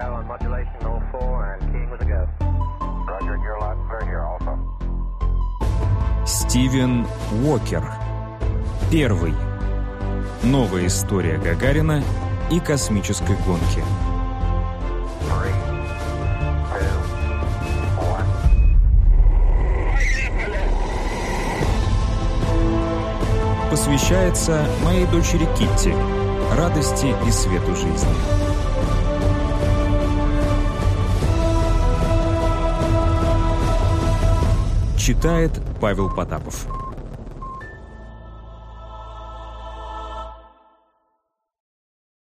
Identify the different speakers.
Speaker 1: go on modulation all four, and keying was a go.
Speaker 2: Roger, loud and clear here also.
Speaker 3: Стивен Уокер. Первый. Новая история Гагарина и космической гонки. Посвящается моей дочери Китти, радости и свету жизни. Читает Павел Потапов.